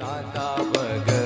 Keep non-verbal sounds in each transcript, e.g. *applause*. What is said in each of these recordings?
தாத்தா பகவான்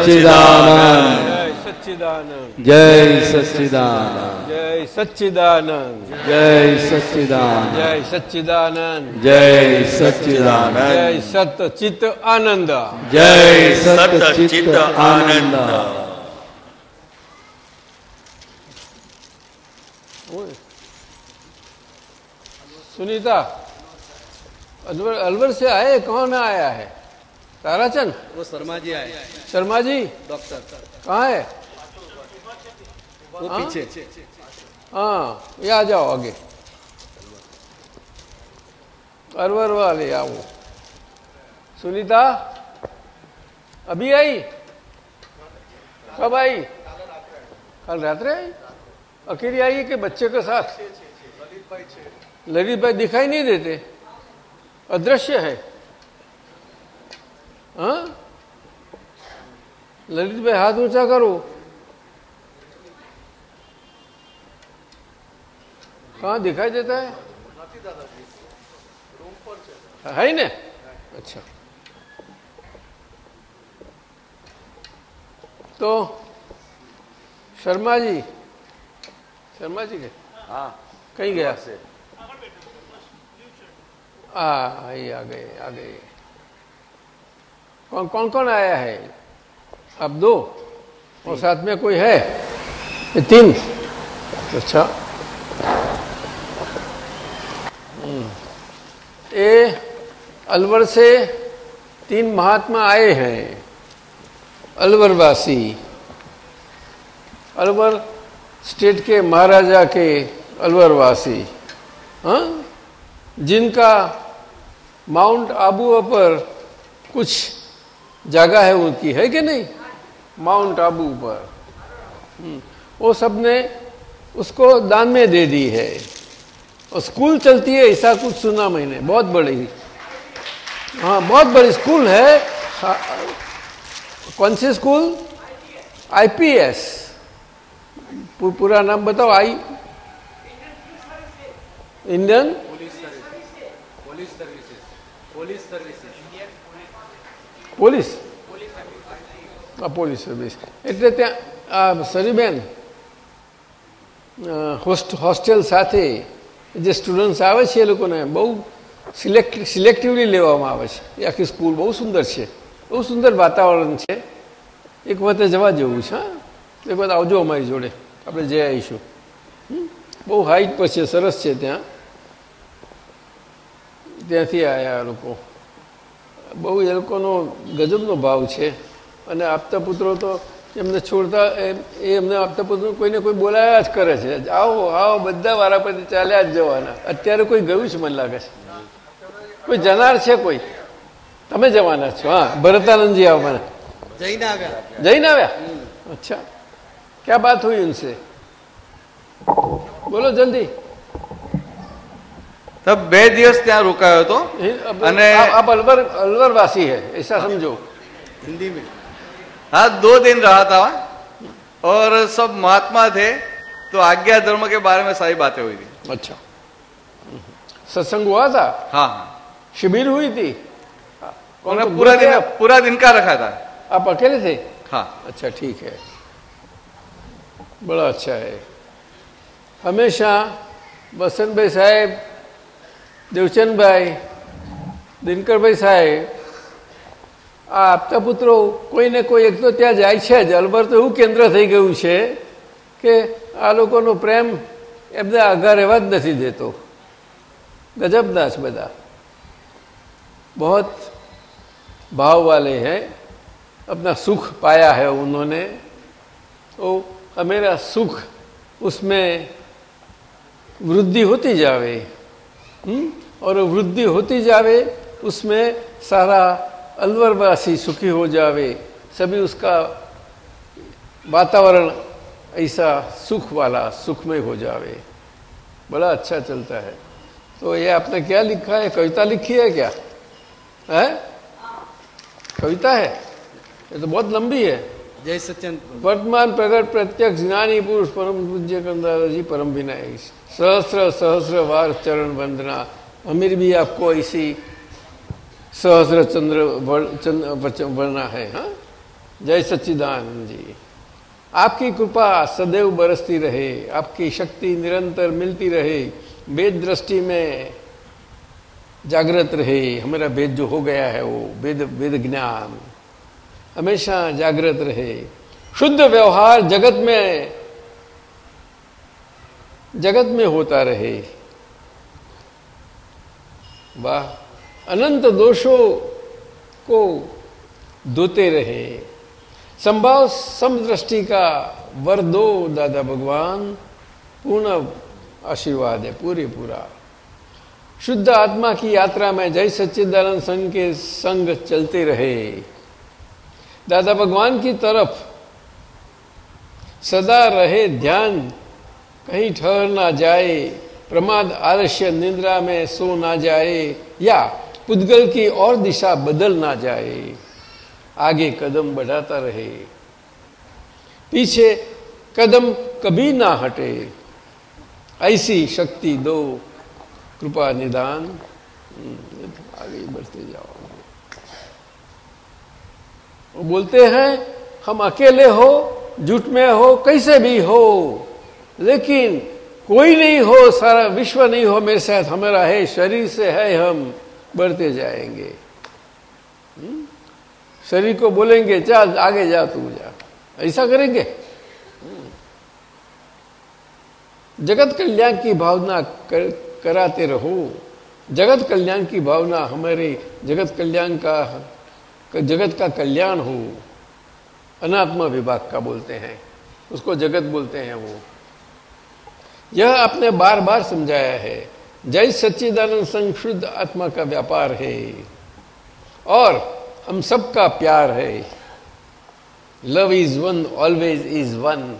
સચ્ચિદાનંદ જય સચ્ચિદાનંદ જય સચ્ચિદાનંદ જય સચ્ચિદાનંદ જય સચ્ચિદાનંદ જય સચ્ચિદાનંદ જય સચ્ચિદાનંદ જય સત ચિત્ત આનંદ જય સચ્ચિત આનંદ सुनीता अलवर अलवर से आए कौन आया है ताराचंद। वो शर्मा जी आए। शर्मा जी? डॉक्टर। कहाँ है? वो हाँ? पीछे। हाँ ये आ जाओ आगे। अलवर वाले आओ। सुनीता अभी आई? कब आई? कल रात्रे आई अकेली आई है कि बच्चे के साथ? ललित भाई दिखाई नहीं देते। अदृश्य है। हाँ? ललित भाई हाथ ऊँचा करो। कहाँ दिखाई देता है? है ही ना? अच्छा। तो शर्मा जी शर्मा जी के हाँ। कहीं गया? से आ आ गए आ गए। कौन कौन कौन आया है? अब दो और साथ में कोई है? तीन। अच्छा। हम्म। ये अलवर से तीन महात्मा आए हैं। अलवरवासी। अलवर स्टेट के महाराजा के अलवरवासी। हाँ? जिनका माउंट आबू पर कुछ जगह है उनकी, है कि नहीं? माउंट आबू पर। हम्म। वो सबने उसको दान में दे दी है। और स्कूल चलती है ऐसा कुछ सुना मैंने। बहुत बड़ी। हाँ बहुत बड़ी स्कूल है। हाँ। कौन सी स्कूल? आईपीएस पूरा नाम बताओ। I Indian police service police services police? Police service એટલે ત્યાં, આ સરીબેન હોસ્ટ, હોસ્ટેલ સાથે જે સ્ટુડન્ટ્સ આવે છે એ લોકોને બહુ સિલેક્ટ સિલેક્ટિવલી લેવામાં આવે છે. એ આખી સ્કૂલ બહુ સુંદર છે. બહુ સુંદર વાતાવરણ છે. એક વખતે જવા જેવું છે, હા. એક વખત આવજો અમારી જોડે. આપણે જઈ આવીશું. બહુ હાઈટ પર છે, સરસ છે ત્યાં. ત્યાંથી આવ્યા આ લોકો. બહુ એ લોકોનો ગજબનો ભાવ છે. અને આપતા પુત્રો તો એમને છોડતા એ- એ એમને આપતા પુત્રો કોઈને કોઈ બોલાયા જ કરે છે. આવો આવો બધા વારા પરથી ચાલ્યા જ જવાના. અત્યારે કોઈ ગયું છે મને લાગે છે? કોઈ જનાર છે કોઈ? તમે જવાના છો હા. ભરતાનંદજી આવવાના જઈને આવ્યા. જઈને આવ્યા? અચ્છા. ક્યાં બાત હોય ઉનસે બોલો જલ્દી. તબ બે દિવસ ત્યાં રોકાયો હતો अब- અને- आप आप अलवर अलवर वासी है ऐसा समझो हिंदी में हाँ दो दिन रहा था वहाँ और सब महात्मा थे तो आज्ञा धर्म के बारे में सारी बातें हुई थी अच्छा सत्संग हुआ था हाँ हाँ शिविर हुई थी कौन उन्होंने तो पूरा बोल दिन गया? पूरा दिन का रखा था आप अकेले थे हाँ अच्छा ठीक है बड़ा अच्छा है हमेशा बसंत भाई साहेब देवचंद भाई દિનકર ભાઈ સાહેબ આ આપતા પુત્રો કોઈને કોઈ એક તો ત્યાં જાય છે જ અલબર તો એવું કેન્દ્ર થઈ ગયું છે કે આ લોકોનો પ્રેમ એમને આઘા રહેવા જ નથી દેતો गजबदार बदा बहुत भाव वाले हैं अपना सुख पाया है उन्होंने तो हमेरा सुख उसमें वृद्धि होती जावे हम्म? और वृद्धि होती जावे उसमें सारा अलवरवासी सुखी हो जावे सभी उसका वातावरण ऐसा सुख वाला सुखमय हो जावे। बड़ा अच्छा चलता है। तो ये आपने क्या लिखा है? कविता लिखी है क्या? है? कविता है? ये तो बहुत लंबी है। जय सच्चन वर्तमान प्रगट प्रत्यक्ष ज्ञानी पुरुष परम पूज्य कंदारा जी परम विनय। सहस्र सहस्र वार चरण वंदना। हमें भी आपको ऐसी सहस्र चंद्र चंद्र वच- है हाँ? जय सच्चिदानंद जी। आपकी कृपा सदैव बरसती रहे, आपकी शक्ति निरंतर मिलती रहे, वेद दृष्टि में जागृत रहे। हमारा वेद जो हो गया है, वो वेद वेद ज्ञान। हमेशा जागृत रहे। शुद्ध व्यवहार जगत में जगत में होता रहे। वाह, अनंत दोषों को धोते रहे। संभाव समदृष्टि का वर दो, दादा भगवान। पूर्ण आशीर्वाद है, पूरे पूरा। शुद्ध आत्मा की यात्रा में जय सच्चिदानंद संघ के संग चलते रहे। दादा भगवान की तरफ़ सदा रहे ध्यान, कहीं ठहर ना जाए। प्रमाद, आलस्य, निंद्रा में सो ना जाए, या पुद्गल की और दिशा बदल ना जाए, आगे कदम बढ़ाता रहे। पीछे कदम कभी ना हटे, ऐसी शक्ति दो, कृपा निदान। आगे बढ़ते जाओ। वो बोलते हैं, हम अकेले हो, जुट में हो, कैसे भी हो, लेकिन कोई नहीं हो सारा विश्व नहीं हो मेरे साथ हमारा है शरीर से है हम बढ़ते जाएँगे। हम्म? शरीर को बोलेंगे चल आगे जा तू जा। ऐसा करेंगे? हम्म। जगत कल्याण की भावना कर, कराते रहो। जगत कल्याण की भावना हमारे जगत कल्याण का जगत का कल्याण हो। अनात्मा विभाग का बोलते हैं। उसको जगत बोलते हैं वो। यह आपने बार बार समझाया है। जय सच्चिदानंद संघ शुद्ध आत्मा का व्यापार है। और हम सबका प्यार है। Love is one always is one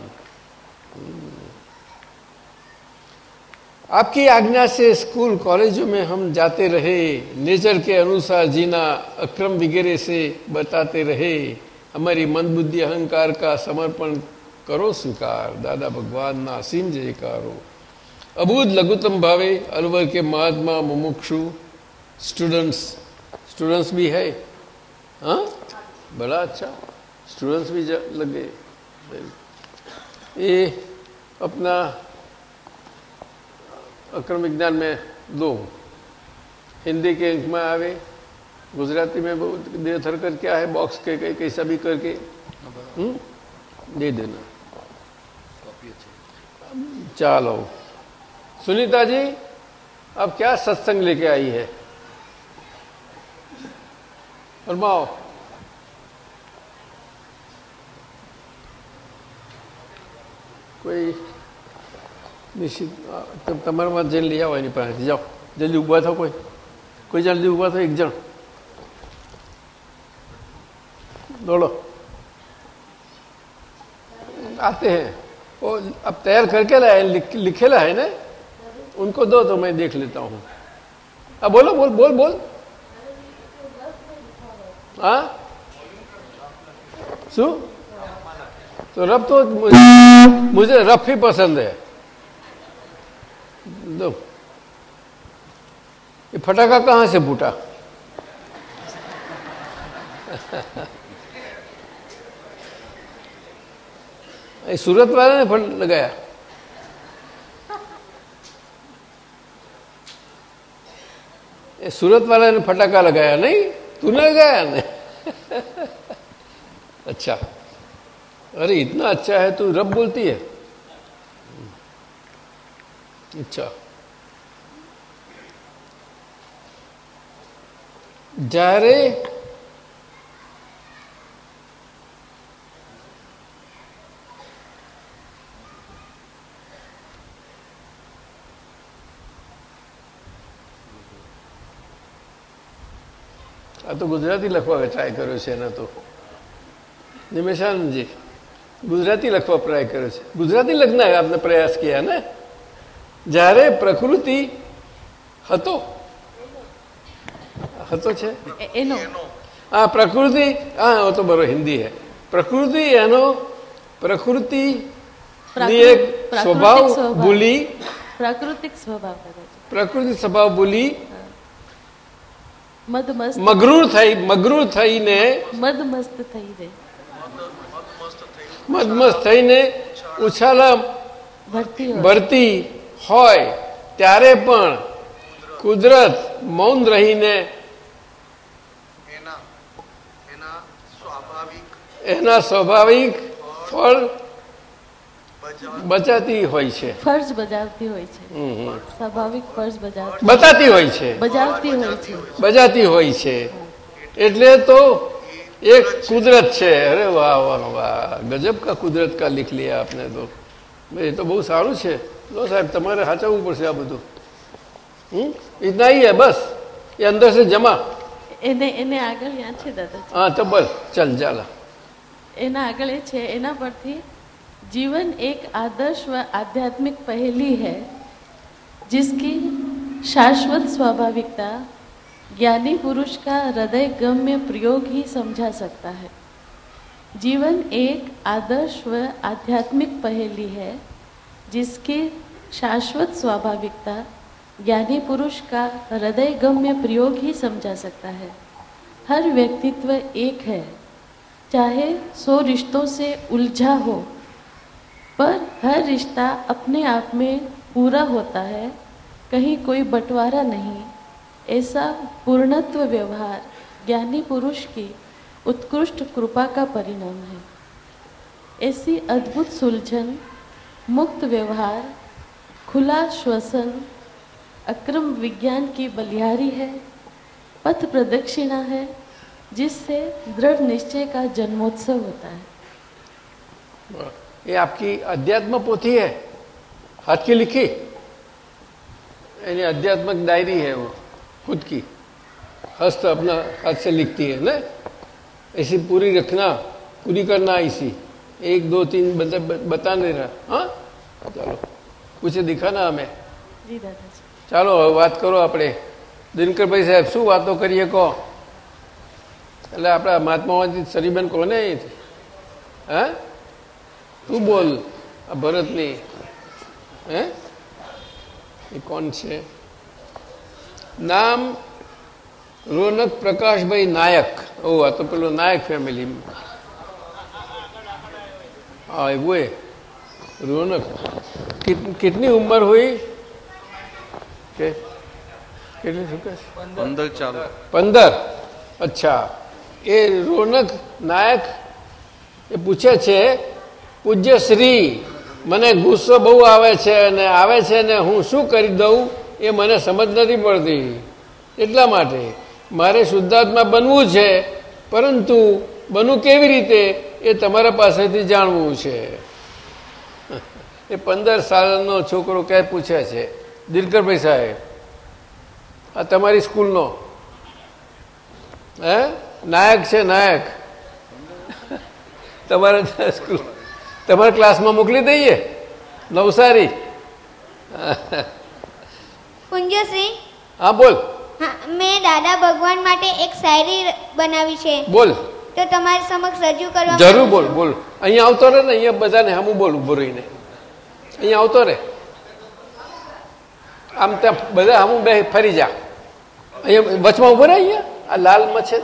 आपकी आज्ञा से स्कूल, कॉलेजों में हम जाते रहे। नेचर के अनुसार जीना, अक्रम वगैरह से बताते रहे। हमारी मन बुद्धि अहंकार का समर्पण करो स्वीकार दादा भगवान ना असीम जयकारो अबूध लघुतम भावे अलवर के महात्मा मुमुक्षु स्टूडेंट्स स्टूडेंट्स भी है? हाँ? बड़ा अच्छा। स्टूडेंट्स भी लगे। ये अपना अक्रम विज्ञान में दो। हिंदी के अंक में आवे गुजराती में बहुत दे थर कर क्या है बॉक्स के कई कैसा भी करके हम्म? दे देना। चलो सुनीता जी अब क्या सत्संग लेके आई है फरमाओ કોઈ નિશ્ચિત આ, તમ તમારામાં જઈને લઈ આવો એની પાસેથી જાઓ જલ્દી ઊભા થાવ કોઈ કોઈ જલ્દી ઊભા થાવ એક જણ दौड़ो आते हैं वो अब तैयार करके लाए लिख, लिखेला है ना? उनको दो तो मैं देख लेता हूँ। अब बोलो बोल बोल बोल। हाँ? शू तो रफ तो मुझे, मुझे रफ ही पसंद है। दो। ये फटाका कहाँ से फूटा? *laughs* ये सूरत वाले ने फट लगाया ये सूरत वाले ने फटाका लगाया नहीं तूने लगाया ने अच्छा अरे इतना अच्छा है तू रब बोलती है अच्छा જ્યારે તો ગુજરાતી લખવા ટ્રાય કર્યો છે એના તો. નિમેશાનંદજી ગુજરાતી લખવા પ્રયાસ કર્યો છે. ગુજરાતી લખના આપણે પ્રયાસ કર્યા ને? જ્યારે પ્રકૃતિ હતો. હતો છે? હા પ્રકૃતિ હા તો બરો હિન્દી હે. પ્રકૃતિ એનો પ્રકૃતિ સ્વભાવ ભૂલી. પ્રાકૃતિક સ્વભાવ પ્રાકૃતિક સ્વભાવ ભૂલી મગરૂર થઈ મગરૂર થઈને મદમસ્ત થઈ જાય મદમસ્ત થઈને ઉછાલા ભરતી હોય. ત્યારે પણ કુદરત મૌન રહીને એના એના સ્વાભાવિક ફળ બચાતી હોય છે. ફરજ બજાવતી હોય છે. સ્વાભાવિક ફરજ બજાવતી હોય છે. બજાવતી હોય છે. બજાતી હોય છે. એટલે તો એક કુદરત છે. અરે વાહ વાહ વાહ ગજબ કા કુદરત કા લીખ લે આપને તો. એ તો બહુ સારું છે. લો સાહેબ તમારે સાચવવું પડશે આ બધું. હમ? ઇતના હી હે બસ. એ અંદર છે જમા. એને એને આગળ યાદ છે દાદા હા તો બસ. ચાલ ચાલ. એના આગળ એ છે. એના પરથી जीवन एक आदर्श व आध्यात्मिक पहेली है, जिसकी शाश्वत स्वाभाविकता ज्ञानी पुरुष का हृदय गम्य प्रयोग ही समझा सकता है। जीवन एक आदर्श व आध्यात्मिक पहेली है, जिसकी शाश्वत स्वाभाविकता ज्ञानी पुरुष का हृदय गम्य प्रयोग ही समझा सकता है। हर व्यक्तित्व एक है, चाहे सौ रिश्तों से उलझा हो पर हर रिश्ता अपने आप में पूरा होता है, कहीं कोई बंटवारा नहीं। ऐसा पूर्णत्व व्यवहार ज्ञानी पुरुष की उत्कृष्ट कृपा का परिणाम है। ऐसी अद्भुत सुलझन, मुक्त व्यवहार, खुला श्वसन, अक्रम विज्ञान की बलिहारी है, पथ प्रदक्षिणा है, जिससे दृढ़ निश्चय का जन्मोत्सव होता है। ये आपकी अध्यात्म पोथी है हाथ की लिखी यानी अध्यात्मक डायरी है वो खुद की हस्त अपना हाथ से लिखती है ना ऐसी पूरी रखना पूरी करना ऐसी एक दो तीन बता, बता नहीं रहा हाँ चलो कुछ दिखाना हमें જી દાદાજી ચાલો હવે વાત કરો આપણે દિનકરભાઈ સાહેબ શું વાતો કરીએ કહો એટલે આપણા મહાત્મામાંથી સરીબેન કોને હે તું બોલ. આ ભરતની. હે? એ કોણ છે? નામ રોનક પ્રકાશભાઈ નાયક. ઓ આ તો પેલો નાયક ફેમિલી હા એવું એ. રોનક. કેટલી ઉંમર હોય? કે કેટલી શું કહે પંદર ચાલો. પંદર. અચ્છા. એ રોનક નાયક એ પૂછે છે પૂજ્ય શ્રી, મને ગુસ્સો બહુ આવે છે અને આવે છે ને હું શું કરી દઉં એ મને સમજ નથી પડતી. એટલા માટે મારે શુદ્ધાત્મા બનવું છે, પરંતુ બનવું કેવી રીતે એ તમારા પાસેથી જાણવું છે. એ પંદર સાલનો છોકરો ક્યાંય પૂછે છે, દિલકરભાઈ સાહેબ, આ તમારી સ્કૂલનો? હે? નાયક છે, નાયક. તમારે સ્કૂલ તમારા ક્લાસમાં મોકલી દઈએ? નવસારી. પુંજશ્રી હા બોલ. હા મેં દાદા ભગવાન માટે એક શાયરી બનાવી છે. બોલ. તો તમારી સમક્ષ રજૂ કરવા જરૂર બોલ બોલ. અહીંયા આવતો રહે ને અહીંયા બધાને હમું બોલ ઊભો રહીને. અહીંયા આવતો રહે. આમ ત્યાં બધા હમું બે ફરી જા. અહીંયા વચમાં ઊભો રહે અહીંયા? આ લાલમાં છે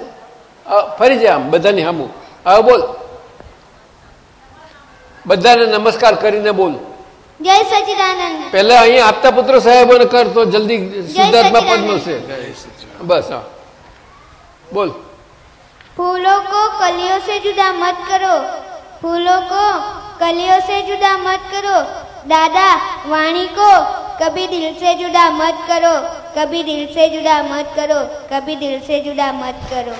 ફરી જા આમ બધાની હમું. હા બોલ. બધાને નમસ્કાર કરીને બોલ જય સચિદાનંદ પહેલા અહીંયા આપતા પુત્ર સાહેબોને કર તો જલ્દી શુદ્ધાત્મા પદ સચ્ચિદાનંદ. મળશે બસ હા બોલ फूलों को कलियों से जुदा मत करो फूलों को कलियों से जुदा मत करो दादा वाणी को कभी दिल से जुदा मत करो कभी दिल से जुदा मत करो कभी दिल से जुदा मत करो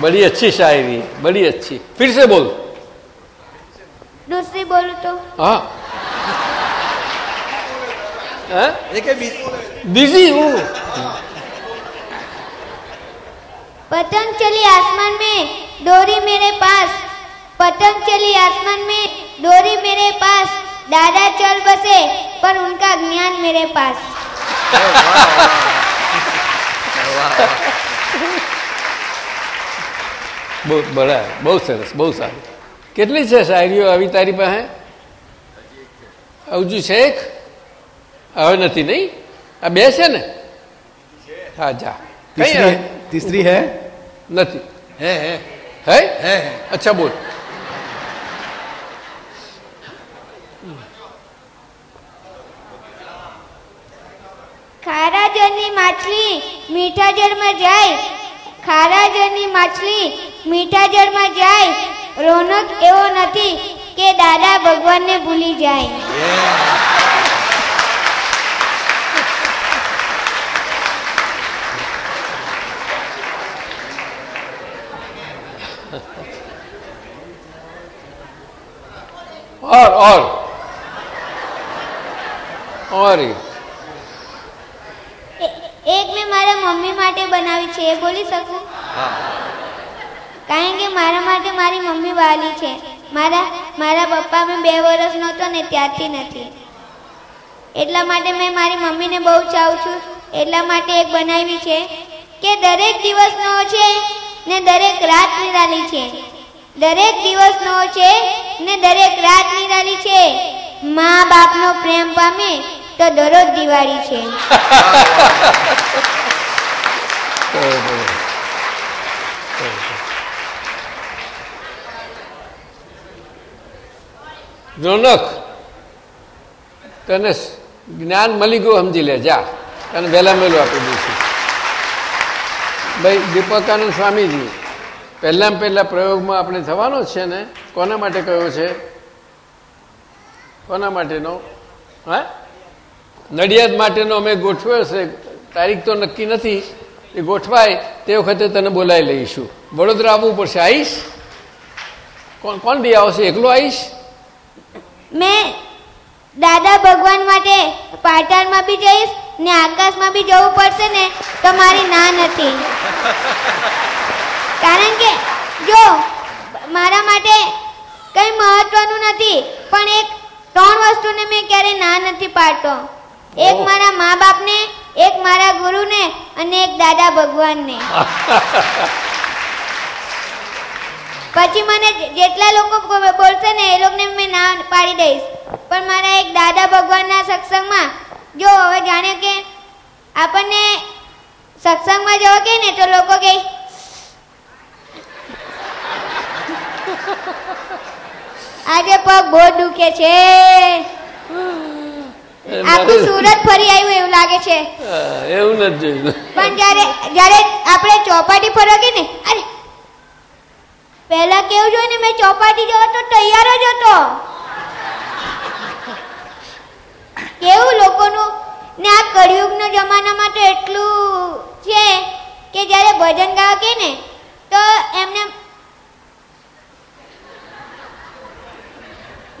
बड़ी अच्छी शायरी है बड़ी अच्छी। फिर से बोल। दूसरी बोलो तो? हाँ।, हाँ? बिज़ी हूँ। पतंग चली आसमान में डोरी मेरे पास। पतंग चली आसमान में डोरी मेरे पास। दादा चल बसे पर उनका ज्ञान मेरे पास। *laughs* બહુ બરાબર બહુ સરસ બહુ સારું કેટલી છે શાયરીઓ આવી તારી પાસે હજુ છે એક હવે નથી નહીં આ બે છે ને હા જા કઈ તીસરી હે નથી હે હે હે હે અચ્છા બોલ ખારા જળની માછલી મીઠા જળમાં જાય ખારા જળની માછલી મીઠા જળમાં જાય રોનક એવો નથી કે દાદા ભગવાનને ભૂલી જાય और और और મમ્મી માટે બનાવી છે એ બોલી શકું? કારણ કે મારા માટે મારી મમ્મી વાલી છે. મારા મારા પપ્પા મેં બે વર્ષનો હતો ને ત્યારથી નથી. એટલા માટે મેં મારી મમ્મીને બહુ ચાહું છું. એટલા માટે એક બનાવી છે કે દરેક દિવસનો છે ને દરેક રાત નિરાલી છે. દરેક દિવસનો છે ને દરેક રાત નિરાલી છે. મા બાપનો પ્રેમ પામે તો દરરોજ દિવાળી છે. *laughs* રોનક તને જ્ઞાન મળી ગયું સમજી લે, જા. તને વહેલા મેલું આપી દઈશું ભાઈ, દીપકાનંદ સ્વામીજી પહેલાં પહેલાં પ્રયોગમાં આપણે થવાનો છે ને, કોના માટે કયો છે? કોના માટેનો? હા? નડિયાદ માટેનો અમે ગોઠવ્યો છે. તારીખ તો નક્કી નથી. એ ગોઠવાય તે વખતે તને બોલાવી લઈશું. વડોદરા આવવું પડશે. આવીશ? કોણ કોણ બી આવશે? એકલો આવીશ? મેં દાદા ભગવાન માટે પાટણમાં બી જઈશ ને આકાશમાં બી જવું પડશે ને તો મારી ના નથી કારણ કે જો મારા માટે કંઈ મહત્વનું નથી પણ એક ત્રણ વસ્તુને મેં ક્યારેય ના નથી પાડતો. એક મારા મા બાપને એક મારા ગુરુને અને એક દાદા ભગવાનને. *laughs* પછી મને જેટલા લોકો બોલશે ને એ લોકોને મેં ના પાડી દઈશ. પણ મારા એક દાદા ભગવાનના સત્સંગમાં જો હવે જાણે કે આપણને સત્સંગમાં જવા કે ને તો લોકો કે *laughs* આજે પગ બહુ દુખે છે. આખું સુરત ફરી આવ્યું એવું લાગે છે. એવું નથી પણ જ્યારે જ્યારે આપણે ચોપાટી ફરવા ગઈ ને અરે પહેલા કેવું જોઈએ ને મેં ચોપાટી જવા તો તૈયાર જ હતો. કેવું લોકોનું? ને આ કળિયુગનો જમાનામાં તો એટલું છે કે જ્યારે ભજન ગાવા કે ને તો એમને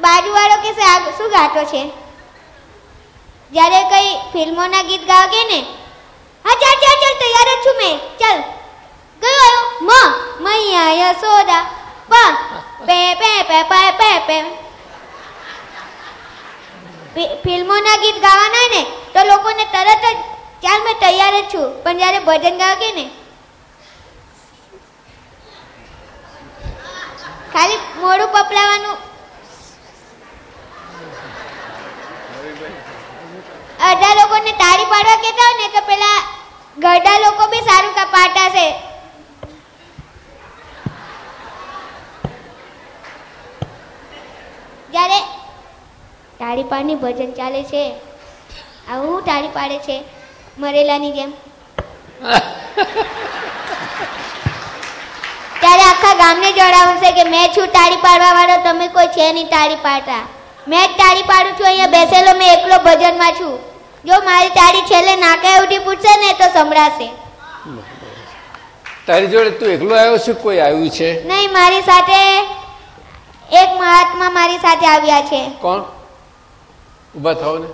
બાજુવાળો કે શું ગાતો છે? જ્યારે કઈ ફિલ્મોના ગીત કે ને, હા, ચાલ ચાલ ચાલ, તૈયાર જ છું મેં. ચાલ. ગયો આવ્યો? મ મૈયા યશોદા પ, પે પે પે પે પે પે. ફિલ્મોના ગીત ગાવાના ને, તો લોકોને તરત જ, ચાલ, મેં તૈયાર જ છું. પણ જ્યારે ભજન કે ને, ખાલી મોડું પપલાવાનું અડધા લોકોને તાળી પાડવા કહેતા હોય ને, તો પેલા ગરડા લોકો બી સારું કપાટા છે. જ્યારે તાળી પાડની ભજન ચાલે છે, આવું તાળી પાડે છે, મરેલાની જેમ. ત્યારે આખા ગામને જોડાવશે કે મેં છું તાળી પાડવા વાળો, તમે કોઈ છે નહીં તાળી પાડતા. મેં જ તાળી પાડું છું, અહીંયા બેસેલો, મેં એકલો ભજનમાં છું. જો મારી તાળી છેલ્લે નાકા ઉઠી પૂછશે ને તો સંભળાશે. તારી જોડે તું એકલો આવ્યો છે? કોઈ આવ્યું છે? નહીં મારી સાથે એક મહાત્મા મારી સાથે આવ્યા છે. કોણ? ઊભા થાવ ને.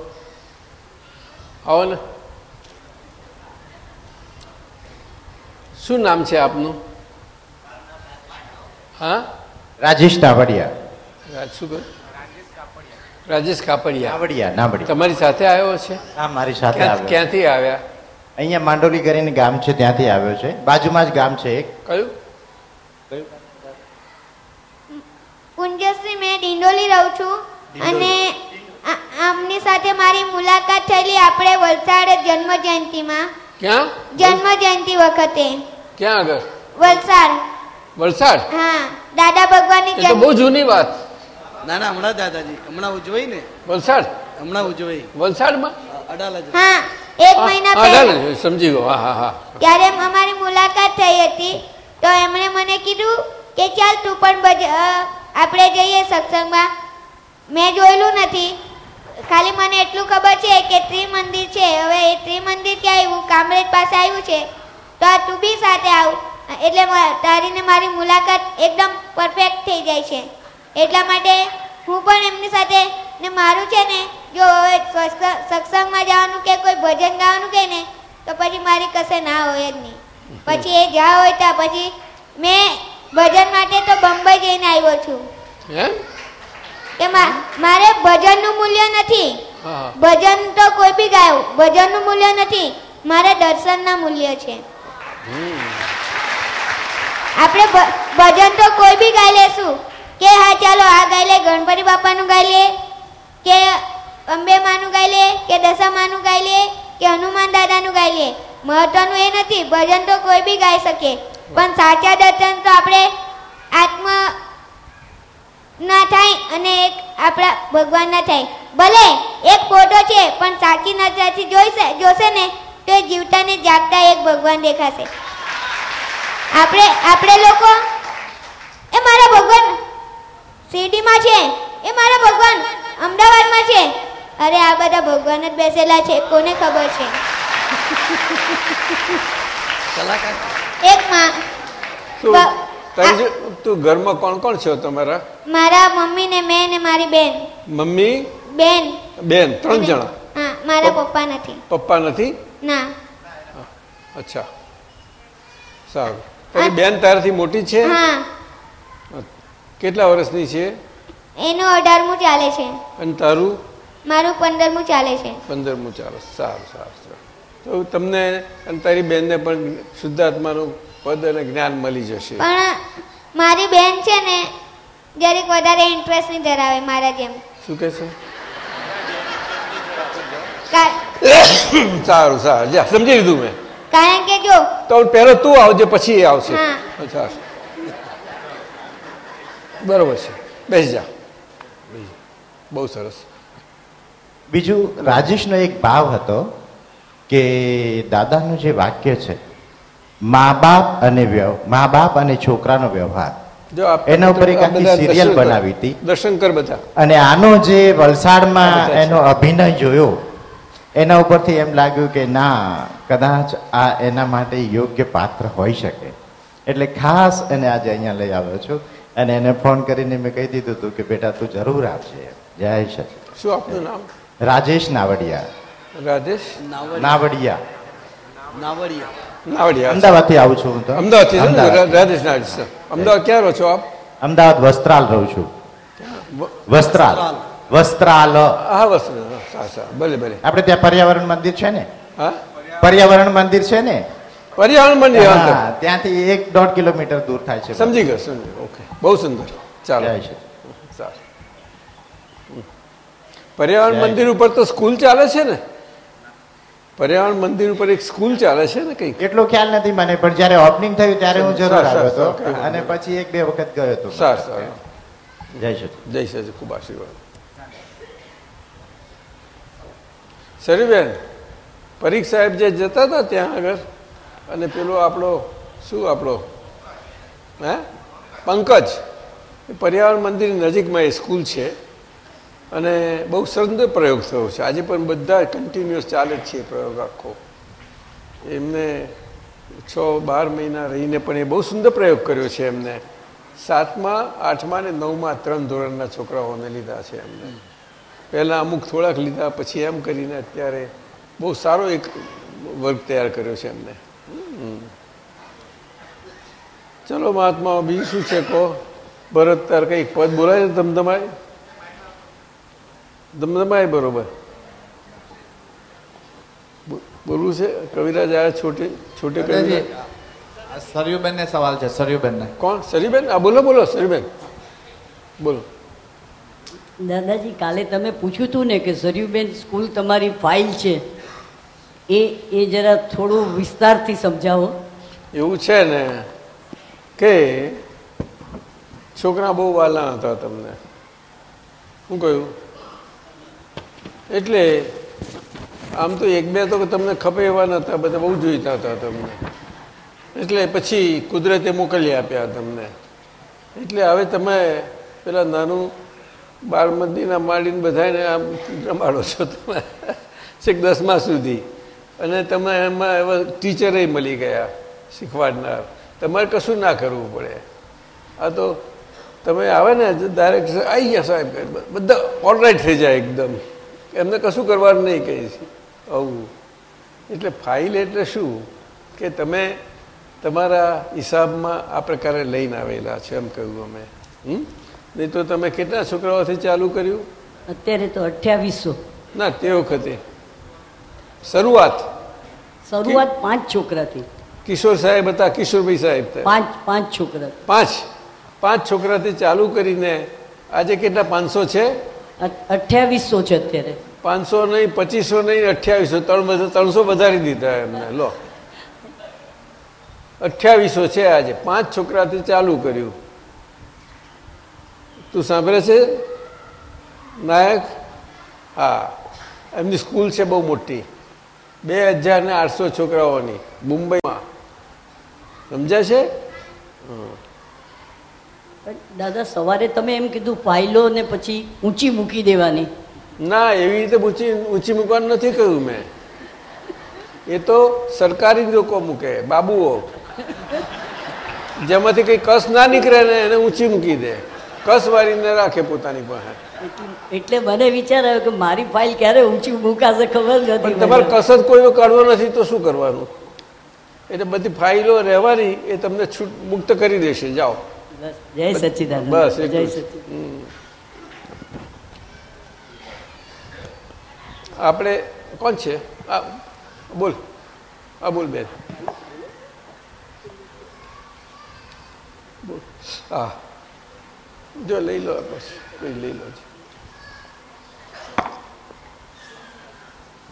આવો ને. શું નામ છે આપનું? હા? રાજેશ ટાવડિયા રાજ શું કહ્યું? રાજેશ કાપડિયા. નાવડિયા નાવડિયા તમારી સાથે આવ્યો છે? હા મારી સાથે ક્યાં- આવ્યો ક્યાંથી આવ્યા? અહીંયા માંડોલી કરીને ગામ છે ત્યાંથી આવ્યો છે. બાજુમાં જ ગામ છે એક. કયું? કુંજશ્રી મેં ડિંડોલી રહું છું. અને આમની સાથે મારી મુલાકાત થયેલી આપણે વલસાડ જન્મ જયંતિમાં ક્યાં? જન્મ જયંતિ વખતે. ક્યાં આગળ? વલસાડ. વલસાડ? હા દાદા ભગવાનની બહુ જૂની વાત. ના ના હમણાં દાદાજી. હમણાં ઉજવાય ને? વલસાડ? હમણાં ઉજવાય વલસાડમાં? અડાલજ. હા એક મહિના પહેલા. સમજી ગયો. હા હા હા. ત્યારે અમારી મુલાકાત થઈ હતી. તો એમણે મને કીધું કે ચાલ તું પણ આપણે જઈએ સત્સંગમાં. મેં જોયેલું નથી. ખાલી મને એટલું ખબર છે કે ત્રિમંદિર છે. હવે એ ત્રિમંદિર ક્યાં આવ્યું? કામરેજ પાસે આવ્યું છે. તો આ તું બી સાથે આવ. એટલે તારીને તારી મારી મુલાકાત એકદમ પરફેક્ટ થઈ જાય છે. એટલા માટે હું પણ એમની સાથે ને મારું છે ને જો હવે સત્સ- સત્સંગમાં જવાનું કે કોઈ ભજન ગાવાનું કે ને તો પછી મારી કશે ના હોય જ નહીં. પછી એ જ્યાં હોય ત્યાં પછી મેં ભજન માટે તો બંબઈ જઈને આવ્યો છું. એમ? મારે ભજનનું મૂલ્ય નથી. ભજન તો કોઈ બી ગાયું ભજનનું મૂલ્ય નથી. મારે દર્શનના મૂલ્ય છે. આપણે ભજન તો કોઈ બી ગાઈ લેશું. કે હા, ચાલો આ ગાઈ લે, ગણપતિ બાપાનું ગાઈ લે, કે અંબે માનું ગાઈ લે, કે દશા માનું ગાઈ લે, કે હનુમાન દાદાનું ગાઈ લે. મહત્વનું એ નથી, ભજન તો કોઈ બી ગાઈ શકે. પણ સાચા દર્શન તો આપણે આત્મ ના થાય અને એક આપણા ભગવાન ના થાય. ભલે એક ફોટો છે, પણ સાચી નજરથી જોઈશે, જોશે ને, તો એ જીવતાને જાગતા એક ભગવાન દેખાશે. આપણે આપણે લોકો, એ મારા ભગવાન શિરડીમાં છે? એ મારા ભગવાન. અમદાવાદમાં છે? અરે આ બધા ભગવાન જ બેસેલા છે. કોને ખબર છે? એક માં તું ઘરમાં કોણ કોણ છો તમારા? મારા મમ્મી ને મેં ને મારી બેન. મમ્મી? બેન. બેન ત્રણ જણા? હા મારા પપ્પા નથી. પપ્પા નથી? ના. અચ્છા. સારું. તારી બેન તારથી મોટી છે? હા. કેટલા વર્ષની છે? એનું અઢારમું ચાલે છે. અને તારું? મારું પંદરમું ચાલે છે. પંદરમું ચાલે. સારું સારું સારું. તો તમને અને તારી બેનને પણ શુદ્ધાત્માનું પદ અને જ્ઞાન મળી જશે. પણ મારી બેન છે ને જરીક વધારે ઇન્ટરેસ્ટ નહીં ધરાવે મારા જેમ. શું કહે છે? સારું સારું. જા સમજી લીધું મેં. કારણ કે જો તો પહેલો તું આવજે પછી એ આવશે. હા. બરોબર છે. બેસી જા. બહુ સરસ. બીજું રાજેશનો એક ભાવ હતો કે દાદાનું જે વાક્ય છે મા બાપ અને મા બાપ અને છોકરાનો વ્યવહાર. એના ઉપર એક સિરિયલ બનાવી હતી. દર્શનકર બધા. અને આનો જે વલસાડમાં એનો અભિનય જોયો એના ઉપરથી એમ લાગ્યું કે ના કદાચ આ એના માટે યોગ્ય પાત્ર હોઈ શકે. એટલે ખાસ એને આજે અહીંયા લઈ આવ્યો છું. અને એને ફોન કરીને મેં કહી દીધું હતું કે બેટા તું જરૂર આવશે જય સચિદાનંદ. શું આપનું નામ? રાજેશ નાવડિયા. રાજેશ? નાવડિયા. નાવડિયા. નાવડિયા. અમદાવાદથી આવું છું હું તો. અમદાવાદથી રાજેશ નાવડિયા અમદાવાદ ક્યાં રહો છો આપ? અમદાવાદ વસ્ત્રાલ રહું છું. વસ્ત્રાલ. વસ્ત્રાલ. હા સારું ભલે ભલે. આપણે ત્યાં પર્યાવરણ મંદિર છે ને? હા? પર્યાવરણ મંદિર છે ને? પર્યાવરણ મંદિર હા, ત્યાંથી એક દોઢ કિલોમીટર દૂર થાય છે. સમજી ગયો સમજી ઓકે. બહુ સુંદર. ચાલો. સારું. પર્યાવરણ મંદિર ઉપર તો સ્કૂલ ચાલે છે ને? પર્યાવરણ મંદિર ઉપર એક સ્કૂલ ચાલે છે ને કઈ એટલો ખ્યાલ નથી મને પણ જ્યારે ઓપનિંગ થયું ત્યારે હું જરૂર આવ્યો હતો અને પછી એક બે વખત ગયો હતો. સારું સારું. જય શ્રી જય સચિ ખૂબ આશીર્વાદ. સરીબેન પરીખ સાહેબ જે જતા હતા ત્યાં આગળ? અને પેલો આપણો શું આપણો? હે? પંકજ. એ પર્યાવરણ મંદિરની નજીકમાં એ સ્કૂલ છે. અને બહુ સુંદર પ્રયોગ થયો છે. આજે પણ બધા કન્ટિન્યુઅસ ચાલે જ છે પ્રયોગ આખો. એમને છ બાર મહિના રહીને પણ એ બહુ સુંદર પ્રયોગ કર્યો છે એમને. સાતમા આઠમા ને નવમા ત્રણ ધોરણના છોકરાઓને લીધા છે એમને. પહેલાં અમુક થોડાક લીધા પછી એમ કરીને અત્યારે બહુ સારો એક વર્ગ તૈયાર કર્યો છે એમને હમ. ચલો મહાત્મા બીજું શું છે કહો? ભરત તાર કંઈક પદ બોલાય ને ધમધમાય? ધમધમાય બરોબર. બોલવું છે? કવિરાજ આ છોટે છોટે કવિરાજ? સરયુબેન ને સવાલ છે સરયુબેન ને કોણ? સરીબેન આ બોલો બોલો સરયુબેન. બોલો. દાદાજી કાલે તમે પૂછ્યું હતું ને કે સરયુબેન સ્કૂલ તમારી ફાઇલ છે એ એ જરા થોડું વિસ્તારથી સમજાવો. એવું છે ને. કે છોકરા બહુ વાલા હતા તમને. શું કહ્યું? એટલે આમ તો એક બે તો તમને ખપે એવા નતા બધા બહુ જોઈતા હતા તમને. એટલે પછી કુદરતે મોકલી આપ્યા તમને. એટલે હવે તમે પેલા નાનું બાળમંદીના માંડીને બધાને આમ રમાડો છો તમે. છેક દસમા સુધી. અને તમે એમાં એવા ટીચરે મળી ગયા, શીખવાડનાર. તમારે કશું ના કરવું પડે. આ તો તમે આવે ને ડાયરેક્ટ આવી ગયા સાહેબ. બધા ઓલરાઈટ થઈ જાય એકદમ. એમને કશું કરવાનું નહીં કહી આવું. એટલે ફાઇલ એટલે શું? કે તમે તમારા હિસાબમાં આ પ્રકારે લઈને આવેલા છે એમ કહ્યું અમે. હમ? નહીં તો તમે કેટલા છોકરાઓથી ચાલુ કર્યું? અત્યારે તો અઠ્યાવીસો. ના તે વખતે. શરૂઆત. શરૂઆત પાંચ છોકરાથી. કિશોર સાહેબ હતા કિશોરભાઈ સાહેબ પાંચ પાંચ છોકરા. પાંચ. પાંચ છોકરાથી ચાલુ કરીને આજે કેટલા પાંચસો છે? અઠ્યાવીસો છે અત્યારે. પાંચસો નહીં પચીસો નહીં અઠ્યાવીસો. ત્રણ ત્રણસો વધારી દીધા એમને. લો. અઠ્યાવીસો છે આજે. પાંચ છોકરાથી ચાલુ કર્યું. તું સાંભળે છે? નાયક? હા. એમની સ્કૂલ છે બહુ મોટી. બે હજાર ને આઠસો છોકરાઓની. મુંબઈમાં. સમજાય છે? પણ દાદા સવારે તમે એમ કીધું ફાઇલો ને પછી ઊંચી મૂકી દેવાની. ના એવી રીતે ઊંચી ઊંચી મૂકવાનું નથી કહ્યું મેં. એ તો સરકારી લોકો મૂકે બાબુઓ. જેમાંથી કંઈ કસ ના નીકળે ને એને ઊંચી મૂકી દે. કસ વાળીને રાખે પોતાની પાસે. એટલે- મને વિચાર આવ્યો કે મારી ફાઇલ ક્યારે ઊંચી મૂકાશે ખબર નથી તમારે કસ જ કોઈ કાઢવો નથી તો શું કરવાનું? એટલે બધી ફાઇલો રહેવાની એ તમને છૂટ મુક્ત કરી દેશે. જાઓ. જય સચિદાન બસ જય આપણે કોણ છે? આ બોલ. આ બોલ બેન. હા. જો લઈ લો બસ કંઈ લઈ લો છે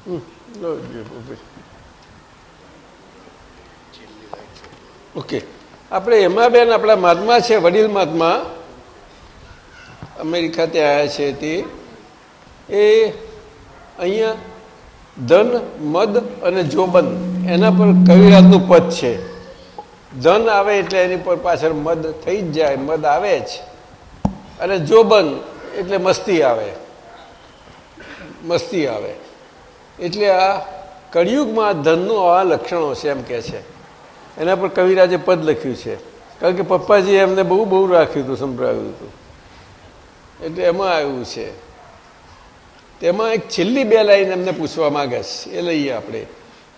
હમ લો. ઓકે આપણે એમાં બેન, આપણા મહાત્મા છે, વડીલ મહાત્મા. અમેરિકાથી આવ્યા છે તે. એ અહીંયા ધન, મદ અને જોબન, એના પર કવિરાજનું પદ છે? ધન આવે એટલે એની પર પાછળ મદ થઈ જ જાય, મદ આવે જ. અને જોબન એટલે મસ્તી આવે. મસ્તી આવે. એટલે આ કળિયુગમાં ધનનું આ લક્ષણો છે એમ કે છે. એના પર કવિરાજે પદ લખ્યું છે. કારણ કે પપ્પાજીએ એમને બહુ બહુ રાખ્યું હતું, સંભળાવ્યું હતું. એટલે એમાં આવ્યું છે. તેમાં એક છેલ્લી બે લાઈન એમને પૂછવા માંગે છે. એ લઈએ આપણે.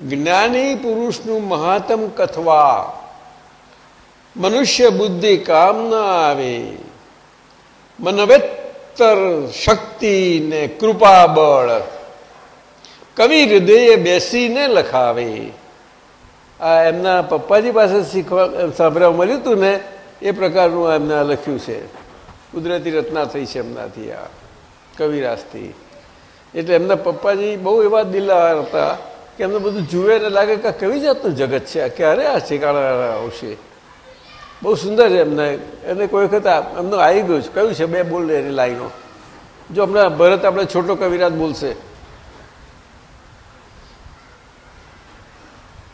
જ્ઞાની પુરુષનું મહાત્મ કથવા. મનુષ્ય બુદ્ધિ કામ ન આવે. મનવેત્તર શક્તિ ને કૃપા કવિ હૃદયે બેસીને લખાવે. આ એમના પપ્પાજી પાસે શીખવા, સાંભળવા મળ્યું હતું ને, એ પ્રકારનું એમને લખ્યું છે. કુદરતી રચના થઈ છે એમનાથી આ કવિરાજથી. એટલે એમના પપ્પાજી બહુ એવા દિલદાર હતા કે એમને બધું જુએ ને લાગે કે કેવી જાતનું જગત છે, આ ક્યારે આ ઠેકાણા આવશે? બહુ સુંદર છે એમને. એને કોઈ વખત એમનું આવી ગયું છે. કયું છે? બે બોલ એની લાઈનો. જો હમણાં ભરત આપણે છોટો કવિરાજ બોલશે.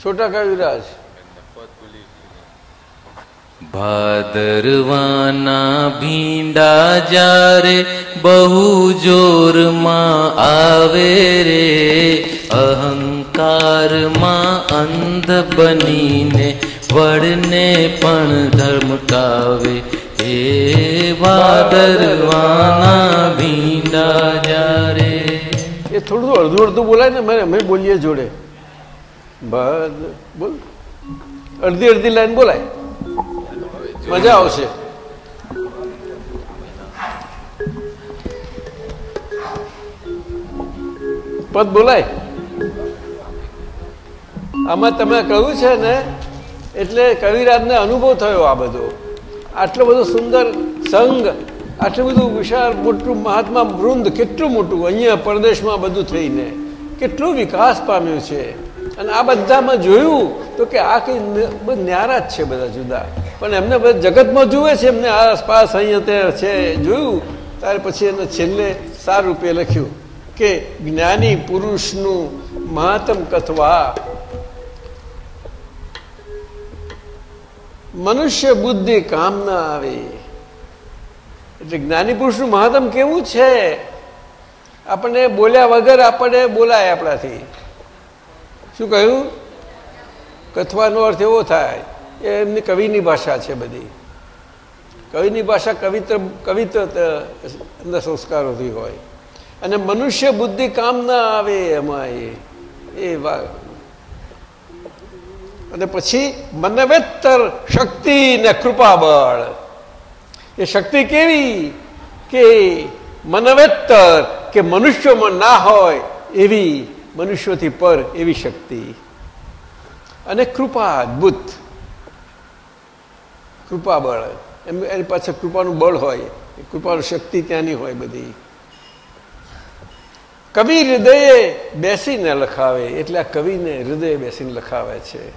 છોટા કવિરાજ ભાદરવાના ભીંડા જ્યારે બહુ જોરમાં આવે રે અહંકારમાં અંધ બનીને વડને પણ ધર્મકાવે હે ભાદરવાના ભીંડા જ્યારે એ થોડું અડધું અડધું બોલાય ને મને અમે બોલીએ જોડે ભદ બોલ. અડધી અડધી લાઈન બોલાય. મજા આવશે. પદ બોલાય. આમાં તમે કહ્યું છે ને, એટલે કવિરાજને અનુભવ થયો આ બધો. આટલો બધો સુંદર સંઘ, આટલું બધું વિશાળ, મોટું મહાત્મા વૃંદ, કેટલું મોટું. અહીંયા પરદેશમાં બધું થઈને કેટલું વિકાસ પામ્યું છે. અને આ બધામાં જોયું તો કે આ કંઈ ન્યારા જ છે બધા જુદા. પણ એમને બધા જગતમાં જુએ છે, એમને આસપાસ અહીંયા ત્યાં છે, જોયું? ત્યાર પછી એને છેલ્લે સાર રૂપે લખ્યું કે જ્ઞાની પુરુષનું મહાત્મ કથવા. મનુષ્ય બુદ્ધિ કામ ના આવે. એટલે જ્ઞાની પુરુષનું મહાત્મ કેવું છે? આપણને બોલ્યા વગર આપણને બોલાય આપણાથી. શું કહ્યું? કથવાનો અર્થ એવો થાય, એ એમની કવિની ભાષા છે બધી. કવિની ભાષા કવિત્ર કવિત્ર અંદર સંસ્કારોથી હોય. અને મનુષ્ય બુદ્ધિ કામ ના આવે એમાં એ એ અને પછી મનવેતર શક્તિ ને કૃપાબળ. એ શક્તિ કેવી? કે મનવેતર કે મનુષ્યોમાં ના હોય એવી મનુષ્યોથી પર એવી શક્તિ. અને કૃપા અદભુત. કૃપા બળ. એમ એની પાછળ કૃપાનું બળ હોય કૃપાનું શક્તિ ત્યાંની હોય બધી. કવિ હૃદયે બેસીને લખાવે, એટલે આ કવિને હૃદયે બેસીને લખાવે છે.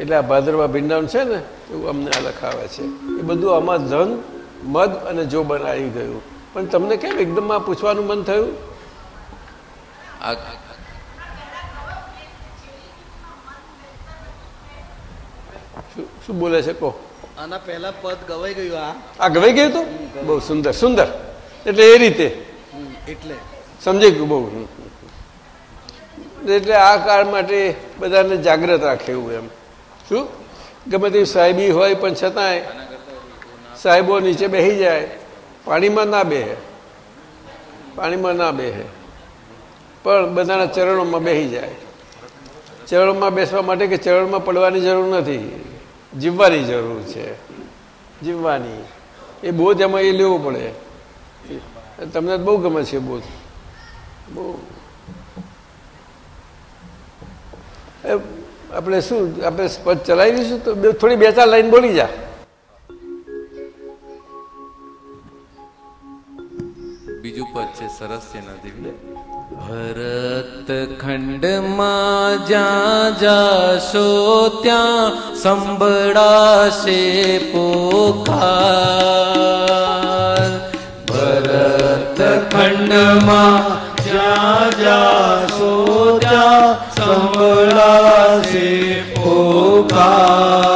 એટલે આ ભાદરવા ભીંડાનું છે ને, એવું અમને આ લખાવે છે. એ બધું આમાં ધન, મદ અને જો બનાવી ગયું. પણ તમને કેમ એકદમ પૂછવાનું મન થયું? આ શું બોલે છે કહો? આના પહેલા પદ ગવાઈ ગયું આ આ ગવાઈ ગયું તો? બહુ સુંદર સુંદર. એટલે એ રીતે. એટલે. સમજાઈ ગયું બહુ? એટલે આ કાળ માટે બધાને જાગ્રત રાખે એવું એમ. શું? ગમે તેવી સાહેબી હોય પણ છતાંય સાહેબો નીચે બેસી જાય. પાણીમાં ના બેહે પાણીમાં ના બેહે પણ બધાના ચરણોમાં બેસી જાય. ચરણોમાં બેસવા માટે કે ચરણમાં પડવાની જરૂર નથી. જીવવાની જરૂર છે. જીવવાની એ બોધ એમાં એ લેવો પડે. તમને બહુ ગમે છે બોધ. બહુ. આપણે શું, આપણે પદ ચલાવી દઈશું તો થોડી બે ચાર લાઈન બોલી જા. બીજું પદ છે સરસ છે નદી ભરત ખંડમાં જ્યાં જાશો ત્યાં સંભળાશે પોકાર. ભરત ખંડમાં જ્યાં જાશો ત્યાં સંભળાશે પોકાર.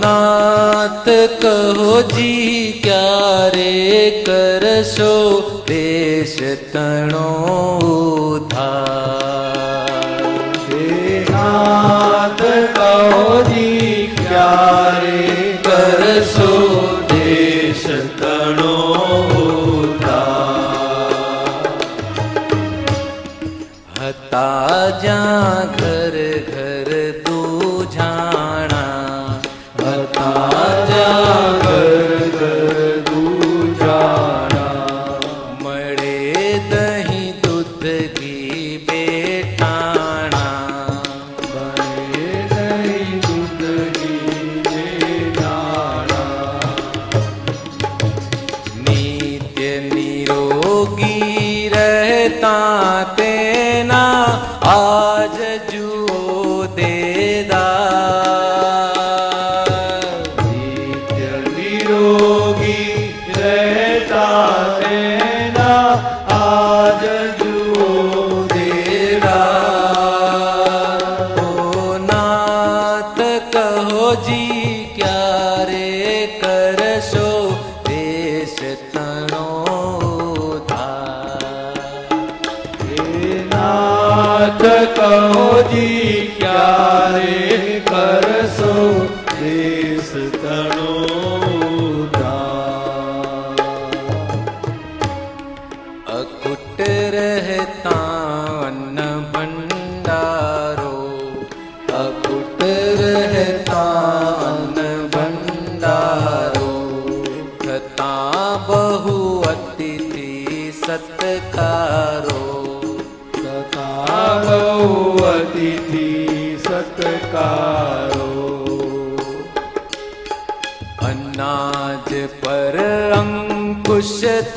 નાથ કહો જી ક્યારે કરશો? તણો ઉધાર હે નાથ કહોજી ક્યારે કરશો?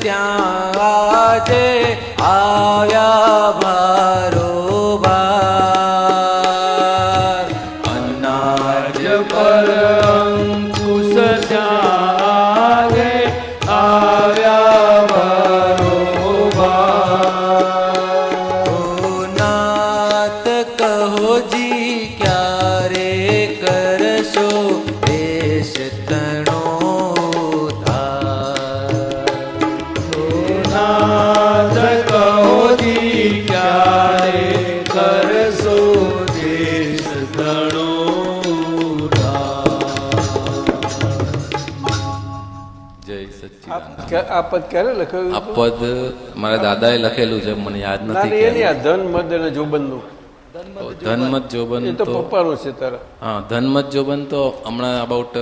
ત્યાં આજે સચ્ચિદાનંદ કે- આ ક્યારે લખાયું આપદ મારા દાદાએ લખેલું છે મને યાદ નથી ધનમદ ધન મદ અને જોબનનું ધનમત જોબન તો પપ્પાનું છે તારા. હા ધનમત જોબન તો હમણાં અબાઉટ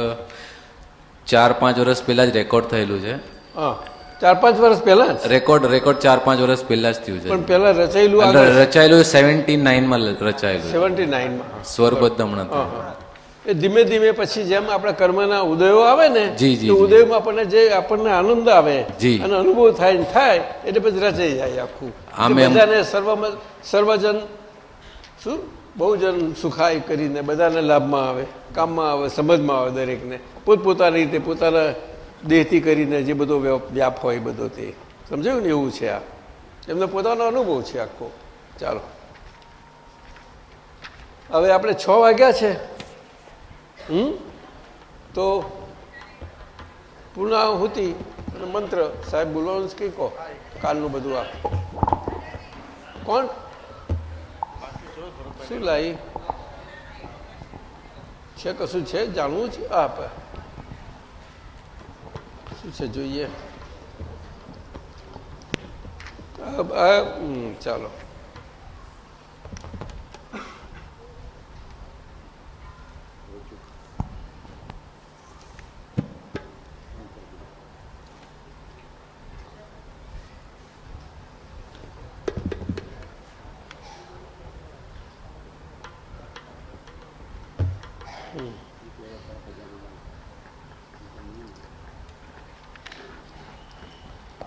ચાર પાંચ વર્ષ પહેલા જ રેકોર્ડ થયેલું છે. ચાર પાંચ વર્ષ પહેલા રેકોર્ડ રેકોર્ડ ચાર પાંચ વર્ષ પહેલા જ થયું છે. પણ પહેલા રચાયેલું રચાયેલું સેવન્ટી નાઇનમાં રચાયેલું સેવન્ટી નાઇનમાં. સ્વરબદ્ધ હમણાં એ ધીમે ધીમે પછી જેમ આપણા કર્મના ઉદયો આવે ને ઉદયમાં આપણને જે આપણને આનંદ આવે અને અનુભવ થાય ને થાય એટલે પછી રચાઈ જાય આખું. બધાને સર્વ સર્વજન શું? બહુજન સુખાય કરીને બધાને લાભમાં આવે કામમાં આવે સમજમાં આવે દરેકને. પોતપોતાની રીતે પોતાના દેહથી કરીને જે બધો વ્યાપ હોય બધો તે. સમજાયું ને એવું છે આ. એમનો પોતાનો અનુભવ છે આખો. ચાલો. હવે આપણે છ વાગ્યા છે. હમ? તો પૂર્ણાહુતિ અને મંત્ર, સાહેબ બોલવાનું કે કહો. કાલનું બધું આ કોણ? શું લાવી છે કશું છે? જાણવું છે? આપ. શું છે જોઈએ? ચાલો.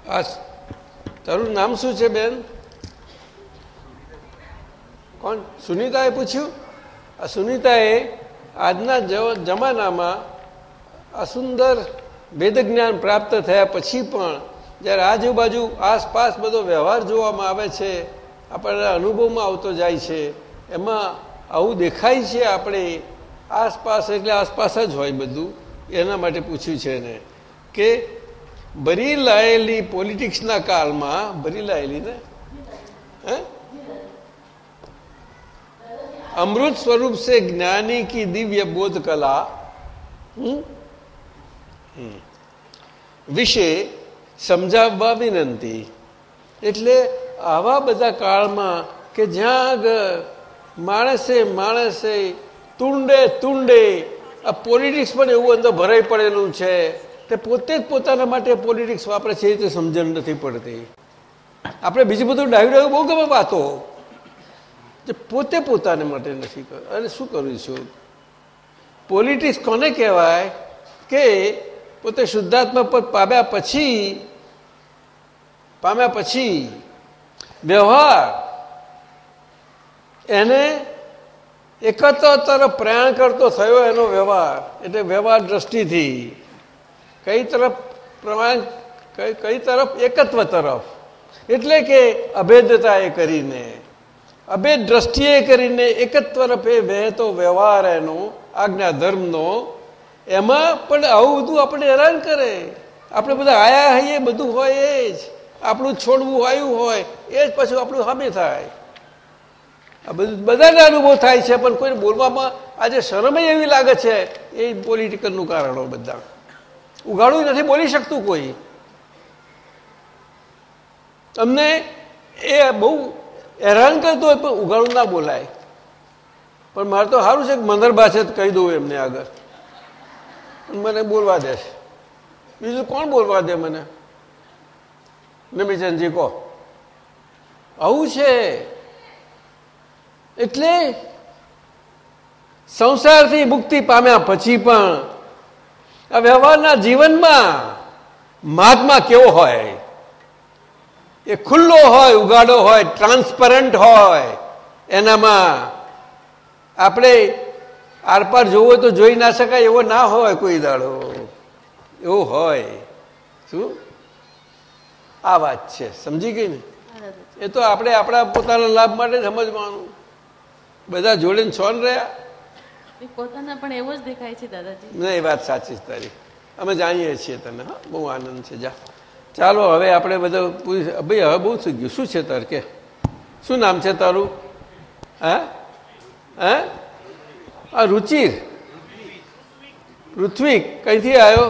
આ તારું નામ શું છે, બેન? કોણ? સુનિતાએ પૂછ્યું? આ સુનિતાએ આજના જમાનામાં આ સુંદર વેદ જ્ઞાન પ્રાપ્ત થયા પછી પણ જ્યારે આજુબાજુ આસપાસ બધો વ્યવહાર જોવામાં આવે છે, આપણને અનુભવમાં આવતો જાય છે, એમાં આવું દેખાય છે આપણે આસપાસ એટલે આસપાસ જ હોય બધું, એના માટે પૂછ્યું છે એને કે ભરી લાયેલી પોલિટિક્સના કાળમાં ભરી લાયેલી ને? અમૃત સ્વરૂપ છે જ્ઞાની કી દિવ્ય બોધ કલા વિશે સમજાવવા વિનંતી. એટલે આવા બધા કાળમાં કે જ્યાં માણસે માણસે તુંડે તુંડે, આ પોલિટિક્સ પણ એવું અંદર ભરાઈ પડેલું છે. તે પોતે જ પોતાના માટે પોલિટિક્સ વાપરે છે એ રીતે સમજણ નથી પડતી. આપણે બીજું બધું ડાયું ડાયું બહુ ગમે વાતો. જે પોતે પોતાને માટે નથી કર, અને શું કરું છું? પોલિટિક્સ કોને કહેવાય? કે પોતે શુદ્ધાત્મા પદ પામ્યા પછી પામ્યા પછી વ્યવહાર એને એકત્ર તરફ પ્રયાણ કરતો થયો એનો વ્યવહાર, એટલે વ્યવહાર દ્રષ્ટિથી. કઈ તરફ પ્રમાણ કઈ તરફ? એકત્વ તરફ. એટલે કે અભેદતા એ કરીને. અભેદ દ્રષ્ટિએ કરીને એકત્વ તરફ તરફે વહેતો વ્યવહાર એનો આજ્ઞા ધર્મનો એમાં પણ આવું બધું આપણે હેરાન કરે. આપણે બધા આયા હઈએ, બધું હોય એ જ. આપણું છોડવું આવ્યું હોય, એ જ પછી આપણું સામે થાય. આ બધું બધાને અનુભવ થાય છે, પણ કોઈને બોલવામાં આજે શરમ એવી લાગે છે, એ પોલિટિકલનું કારણો બધા ઉગાડું નથી, બોલી શકતું કોઈ. તમને એ બહુ હેરાન કરતો હોય, પણ ઉગાડું ના બોલાય. પણ મારે તો સારું છે કે મંદરબા છે કહી દઉં એમને આગળ. મને બોલવા દે છે. બીજું કોણ બોલવા દે મને? નમીચંદજી કહો. આવું છે. એટલે સંસારથી મુક્તિ પામ્યા પછી પણ આ વ્યવહારના જીવનમાં મહાત્મા કેવો હોય? એ ખુલ્લો હોય ઉગાડો હોય ટ્રાન્સપરન્ટ હોય. એનામાં આપણે આરપાર જોવો તો જોઈ ના શકાય એવો ના હોય કોઈ દાડો. એવો હોય. શું? આ વાત છે. સમજી ગઈ ને? એ તો આપણે આપણા પોતાના લાભ માટે સમજવાનું. બધા જોડે ને છોન રહ્યા. પોતાના પણ એવો જ દેખાય છે દાદાજી. એ વાત સાચી તારી. અમે જાણીએ છીએ તને હા. બહુ આનંદ છે. જા. ચાલો હવે આપણે બધું ભાઈ હવે બહુ થઈ ગયું? શું છે તાર કે? શું નામ છે તારું? હે? હે? આ રુચિર? ઋત્વિક કઈથી આવ્યો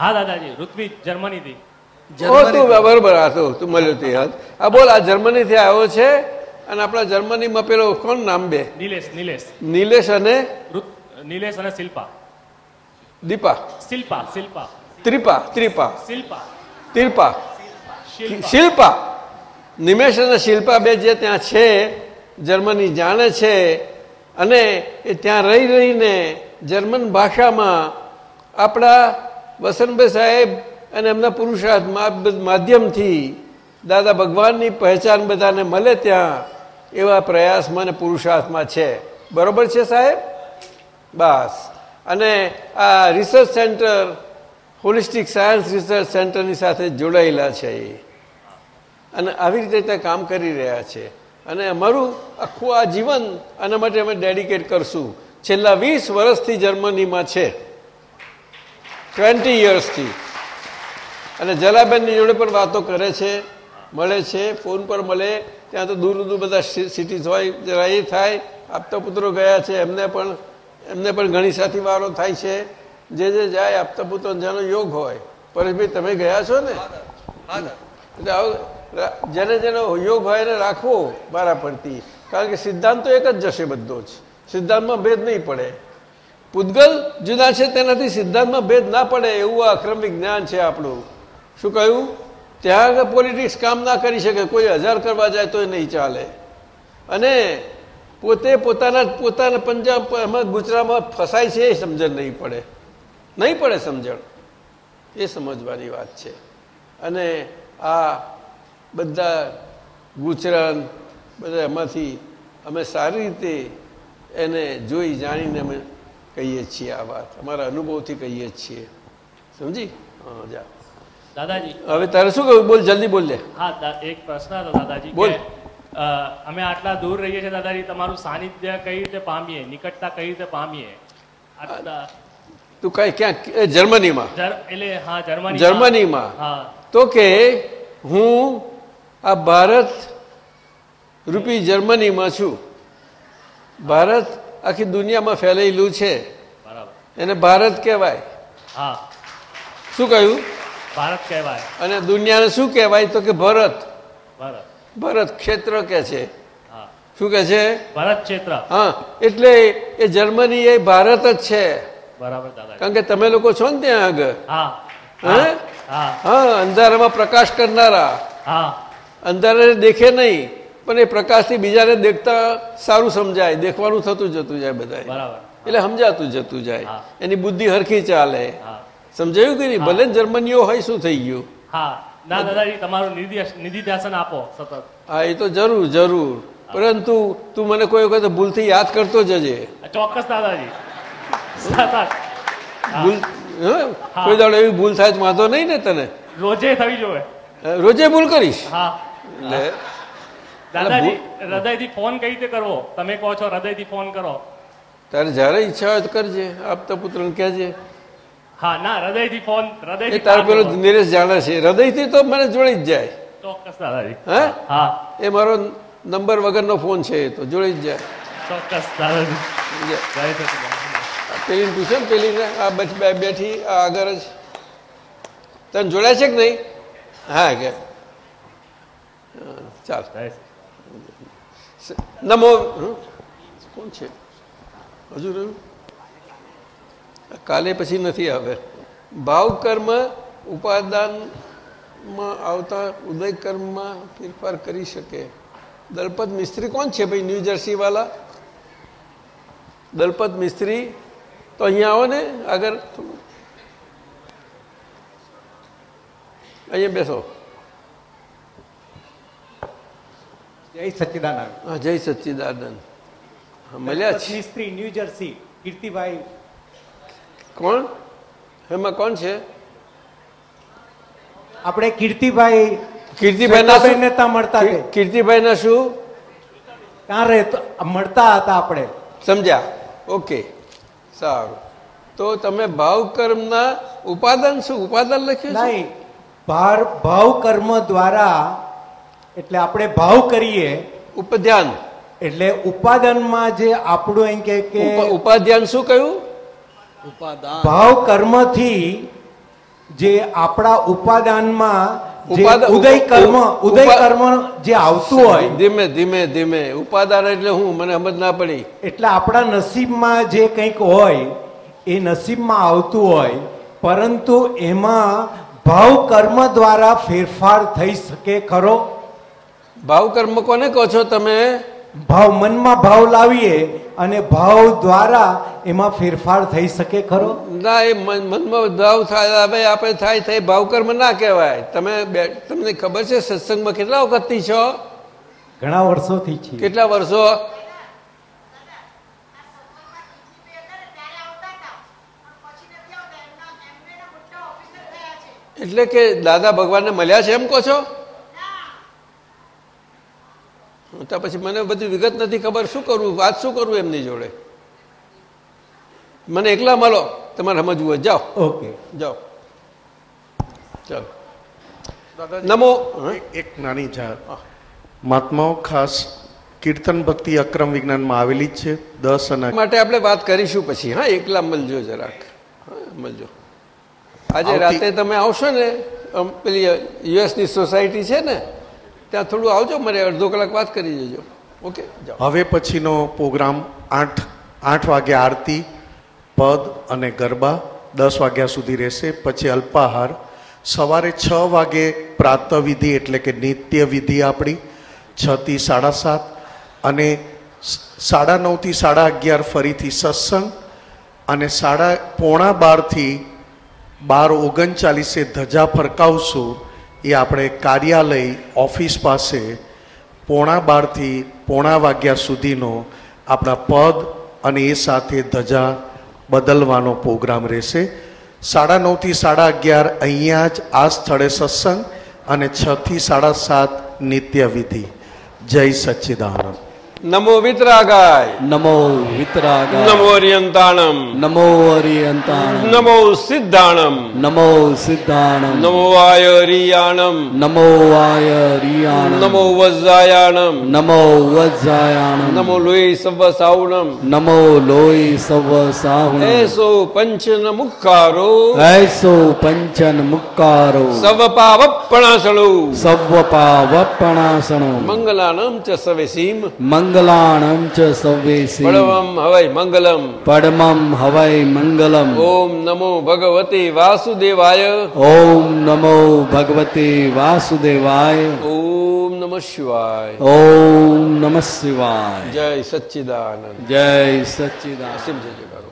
હા દાદાજી ઋત્વિક જર્મનીથી. તું બરોબર આ તો તું મળ્યો તે આ બોલ આ જર્મનીથી આવ્યો છે? અને આપણા જર્મનીમાં પેલો કોણ નામ બે? નિલેશ નિલેશ. નિલેશ અને નિલેશ અને શિલ્પા. દીપા. શિલ્પા શિલ્પા. ત્રિપા ત્રિપા. શિલ્પા. ત્રિપા. શિલ્પા. નિમેશ અને શિલ્પા બે જે ત્યાં છે જર્મની જાણે છે અને એ ત્યાં રહી રહીને જર્મન ભાષામાં આપણા વસંતભાઈ સાહેબ અને એમના પુરુષાર્થ માધ્યમથી દાદા ભગવાનની પહેચાન બધાને મળે ત્યાં, એવા પ્રયાસ મને પુરુષાર્થમાં છે. બરોબર છે સાહેબ? બસ. અને આ research centre holistic science research સેન્ટરની સાથે જોડાયેલા છે એ. અને આવી રીતે ત્યાં કામ કરી રહ્યા છે. અને અમારું આખું આ જીવન આના માટે અમે ડેડિકેટ કરશું. છેલ્લા વીસ વર્ષથી જર્મનીમાં છે. ટ્વેન્ટી યર્સથી અને જલાબેનની જોડે પણ વાતો કરે છે. મળે છે, ફોન પર મળે, ત્યાં તો દૂર દૂર બધા સિટીઝ હોય, જરા એ થાય, આપતા પુત્રો ગયા છે, એમને પણ એમને પણ ઘણી સાથી વારો થાય છે. જે જે જાય, આપતા પુત્રો જેનો યોગ હોય. પરેશભાઈ તમે ગયા છો ને? એટલે આવું જેને જેનો યોગ હોય એને રાખવો મારા પરથી. કારણ કે સિદ્ધાંત તો એક જ જશે બધો જ. સિદ્ધાંતમાં ભેદ નહીં પડે. પૂતગલ જુદા છે તેનાથી સિદ્ધાંતમાં ભેદ ના પડે, એવું આ અક્રમિક જ્ઞાન છે આપણું. શું કહ્યું? ત્યાં આગળ પોલિટિક્સ કામ ના કરી શકે, કોઈ હજાર કરવા જાય તો નહીં ચાલે. અને પોતે પોતાના પોતાના પંજાબ, એમાં ગુજરાતમાં ફસાય છે એ સમજણ નહીં પડે. નહીં પડે સમજણ. એ સમજવાની વાત છે. અને આ બધા ગુચરન બધા એમાંથી અમે સારી રીતે એને જોઈ જાણીને અમે કહીએ છીએ આ વાત. અમારા અનુભવથી કહીએ છીએ. સમજી? હા, જા. દાદાજી. હવે તારે શું કહ્યું? બોલ જલ્દી બોલ લે. હા એક પ્રશ્ન હતો દાદાજી બોલ. અમે આટલા દૂર રહીએ છીએ દાદાજી તમારું સાનિધ્ય કઈ રીતે પામીએ? નિકટતા કઈ રીતે પામીએ? આટલા- તું કઈ ક્યાં? જર્મનીમાં. એટલે હા જર્મની જર્મનીમાં. હા. તો કે હું આ ભારત રૂપી જર્મનીમાં છું. ભારત આખી દુનિયામાં ફેલાયેલું છે. બરાબર. એને ભારત કહેવાય. હા. શું કહ્યું? ભારત કહેવાય. અને દુનિયાને શું કહેવાય તો કે ભરત. ભરત. ભરત ક્ષેત્ર કે છે? શું કે છે? ભારત ક્ષેત્ર. હા એટલે એ જર્મની એ ભારત જ છે. બરાબર કારણ કે તમે લોકો છો ને ત્યાં આગળ. હા. અંધારામાં પ્રકાશ કરનારા. હા. અંધારે દેખે નહીં પણ એ પ્રકાશથી બીજાને દેખતા સારું સમજાય દેખવાનું થતું જતું જાય બધા બરાબર. એટલે સમજાતું જતું જાય. એની બુદ્ધિ હરખી ચાલે. હા. સમજાયું કે નહીં? ભલે જર્મનીઓ હોય શું થઈ ગયું? હા. ના દાદાજી તમારું નિધિ નિધિધ્યાસન આપો સતત. હા એ તો જરૂર જરૂર. પરંતુ તું મને કોઈ વખત ભૂલથી યાદ કરતો જજે. ચોક્કસ દાદાજી. ભૂલ કોઈ દાડો એવી ભૂલ થાય વાંધો નહીં ને તને? રોજે થવી જોવે રોજે ભૂલ કરીશ? હા. દાદાજી હૃદયથી ફોન કઈ રીતે કરવો? તમે કહો છો હૃદયથી ફોન કરો. તારે જ્યારે ઈચ્છા હોય તો કરજે. આપતા પુત્રને કહેજે. હા ના હૃદયથી ફોન હૃદયથી તારો પેલો. નિરેશ જાણે છે. હૃદયથી તો મને જોડી જ જાય. ચોક્કસ દાદાજી. હા? હા. એ મારો નંબર વગરનો ફોન છે એ તો જોડી જ જાય. ચોક્કસ દાદાજી. પેલીને પૂછે ને પેલીને આ બેઠ- આ આગળ જ. તને જોડાય છે કે નહીં? હા કે. ચાલ. નમો? કોણ છે? હજુ રહ્યું? કાલે પછી નથી આવે. ભાવ કર્મ ઉપાદાનમાં આવતા ઉદય કર્મમાં ફેરફાર કરી શકે. દલપત મિસ્ત્રી કોણ છે ભાઈ ન્યૂ જર્સી વાળા દલપત મિસ્ત્રી તો અહીંયા આવો ને આગળ. અહીંયા બેસો. જય સચ્ચિદાનંદ. હા જય સચ્ચિદાનંદ. મળ્યા છે. મિસ્ત્રી ન્યૂ જર્સી કીર્તિભાઈ કોણ? એમાં કોણ છે? આપણે કીર્તિભાઈ કીર્તિભાઈના શું- નેતા મળતા કીર્તિભાઈ ના શું? ક્યાં રહેતો મળતા હતા આપણે. સમજ્યા? ઓકે. સારું. તો તમે ભાવ કર્મના ઉપાદાન શું? ઉપાદાન લખ્યું નહીં. ભાર ભાવ કર્મ દ્વારા એટલે આપણે ભાવ કરીએ ઉપધ્યાન. એટલે ઉપાદાનમાં જે આપણું એમ કે ઉપાધ્યાન શું કહ્યું? ભાવ કર્મથી જે આપણા ઉપાદાનમાં ઉદય કર્મ ઉદય કર્મ જે આવતું હોય ધીમે ધીમે ધીમે. ઉપાદાન એટલે હું? મને સમજ ના પડી. એટલે આપણા નસીબમાં જે કંઈક હોય એ નસીબમાં આવતું હોય પરંતુ એમાં ભાવ કર્મ દ્વારા ફેરફાર થઈ શકે ખરો? ભાવ કર્મ કોને કહો છો તમે? ભાવ મનમાં ભાવ લાવીએ અને ભાવ દ્વારા એમાં ફેરફાર થઈ શકે ખરો? ના એ મનમાં ભાવ થાય આપણે થાય થાય ભાવ કર્મ ના કહેવાય. તમે તમને ખબર છે સત્સંગમાં કેટલા વખતથી છો? ઘણા વર્ષોથી છે કેટલા વર્ષો? એટલે કે દાદા ભગવાનને મળ્યા છે એમ કહો છો? તો પછી મને બધી વિગત નથી ખબર શું કરવું વાત શું કરવું એમની જોડે? મને એકલા મળો તમારે સમજવું હોય. જાઓ. ઓકે. જાઓ. ચાલો. નમો. એક- એક નાની જાહેર મહાત્માઓ ખાસ કીર્તન ભક્તિ અક્રમ વિજ્ઞાનમાં આવેલી જ છે. દસ અને માટે આપણે વાત કરીશું પછી. હા એકલા મળજો જરાક. હા મળજો. આજે રાતે તમે આવશો ને પેલી યુએસની સોસાયટી છે ને ત્યાં થોડું આવજો, મારે અડધો કલાક વાત કરી જજો ઓકે હવે પછીનો પ્રોગ્રામ આઠ આઠ વાગે આરતી, પદ અને ગરબા દસ વાગ્યા સુધી રહેશે. પછી અલ્પાહાર. સવારે છ વાગે પ્રાતવિધિ એટલે કે નિત્ય વિધિ આપણી છથી સાડા સાત અને સાડા નવથી સાડા અગિયાર ફરીથી સત્સંગ અને સાડા પોણા બારથી બાર ઓગણચાલીસે ધજા ફરકાવશું. એ આપણે કાર્યાલય ઓફિસ પાસે પોણા બારથી પોણા વાગ્યા સુધીનો આપણા પદ અને એ સાથે ધજા બદલવાનો પ્રોગ્રામ રહેશે. સાડા નવથી સાડા અગિયાર અહીંયા જ આ સ્થળે સત્સંગ અને છથી સાડા સાત નિત્ય વિધિ જય સચ્ચિદાનંદ. નમો વિતરાગાય નમો વિતરાગાય નમો અરિયંતાણમ નમો અરિયંતાણમ નમો સિદ્ધાણમ નમો સિદ્ધાણમ નમો વાય રિયાણમ નમો વાય રિયાણમ નમો વજ્જાયાણમ નમો વજ્જાયાણમ નમો લોહી સવ સાવણમ નમો લોહી સવ સાહુણ એસો પંચન મુક્કારો એસો પંચન મુક્કારો સવ પાવપણાસણો સવ પાવપણાસણો મંગલાનમ ચ સવેસીમ મંગલાણમ ચ સવેસીમ પડમમ હવય મંગલમ પડમમ હવય મંગલમ ઓમ નમો ભગવતે વાસુદેવાય ઓમ નમો ભગવતે વાસુદેવાય ઓમ નમઃ શિવાય ઓમ નમઃ શિવાય જય સચ્ચિદાનંદ જય સચ્ચિદાનંદ જય જયકારો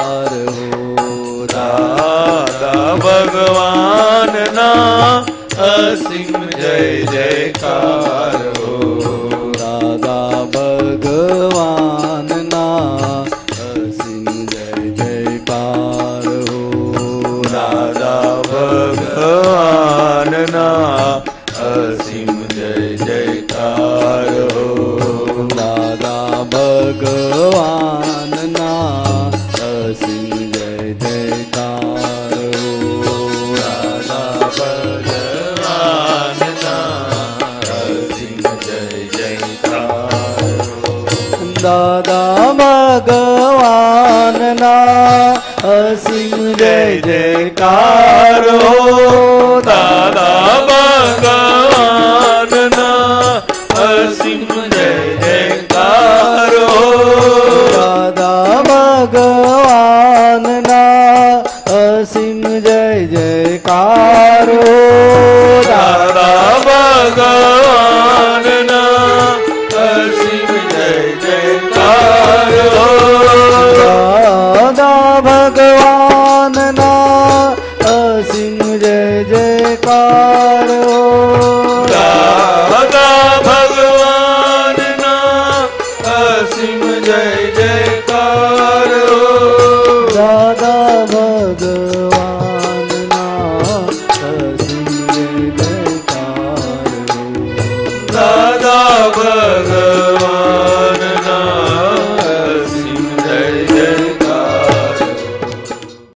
જય જયકાર. જયકાર